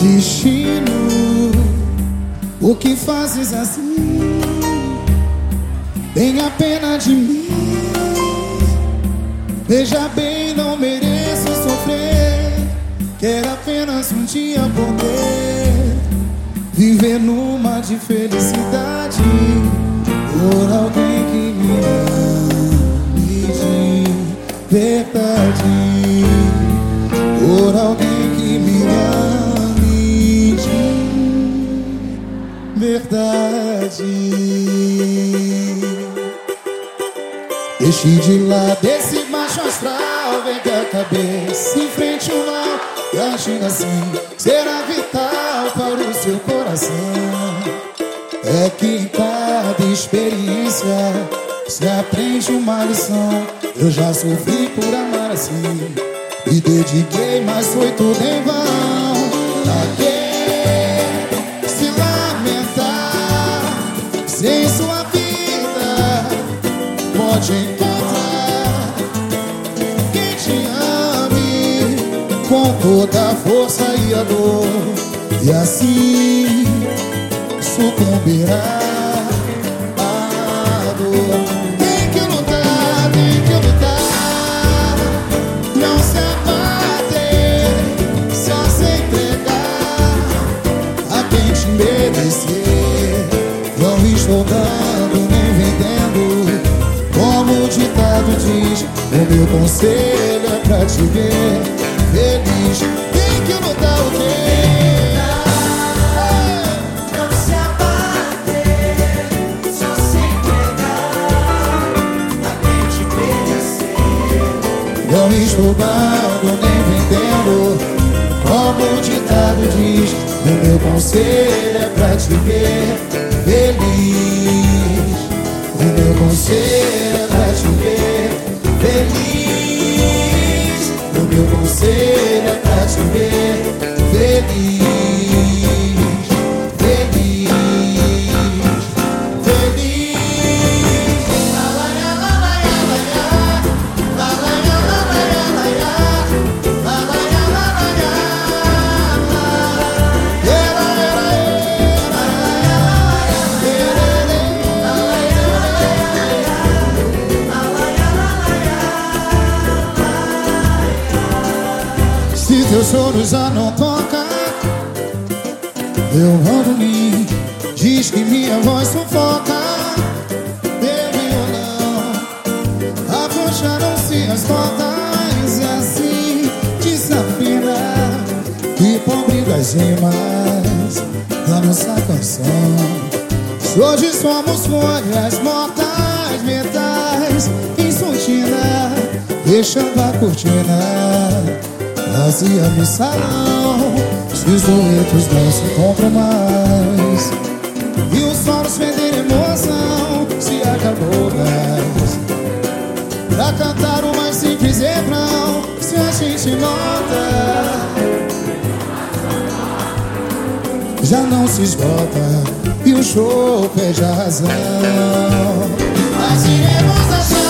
Destino, o que fazes assim? Tenha pena de mim. Veja bem, não mereço sofrer. Quero apenas um dia poder viver numa de felicidade por alguém que me ame de verdade. Verdade. Deixe de lado esse macho astral Vem com a cabeça em frente ao mal E agindo assim será vital para o seu coração. É que em cada experiência Se aprende uma lição. Eu já sofri por amar assim Me dediquei, mas foi tudo em vão. Pra que se lamentar Sem sua vida Pode encontrar quem te ame com toda a força e a dor, e assim sucumbirá à dor. Estou dando nem vendendo, como o ditado diz. O meu conselho é pra te ver feliz. Tem que lutar o quê? Não se abater, só se entregar a quem te merecer. Não estou dando nem vendendo, como o ditado diz. O meu conselho é pra te ver feliz. O meu conselho é pra te ver feliz. O meu conselho é pra te ver feliz. Se teus sonhos já não toca. Eu ando mim Diz que minha voz sufoca. Ou não Afrouxaram-se as cordas E assim desafina. E pobre das rimas Da nossa canção. Se hoje somos folhas mortas Metais em soltina Deixando a cortina Vazia no salão Se os duetos não se compram mais. E os solos perderem emoção Se acabou gás Pra cantar o mais simples refrão Se a gente nota. Já não se esgota E o show perde a razão. Mas iremos achar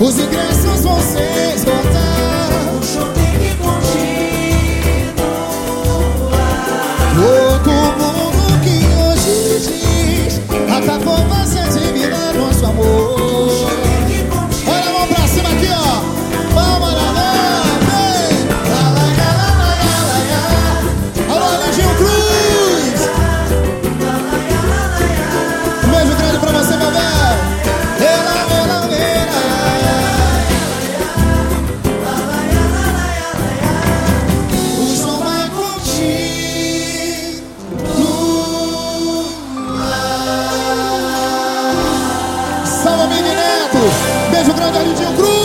Os Beijo grande, Alindinho Cruz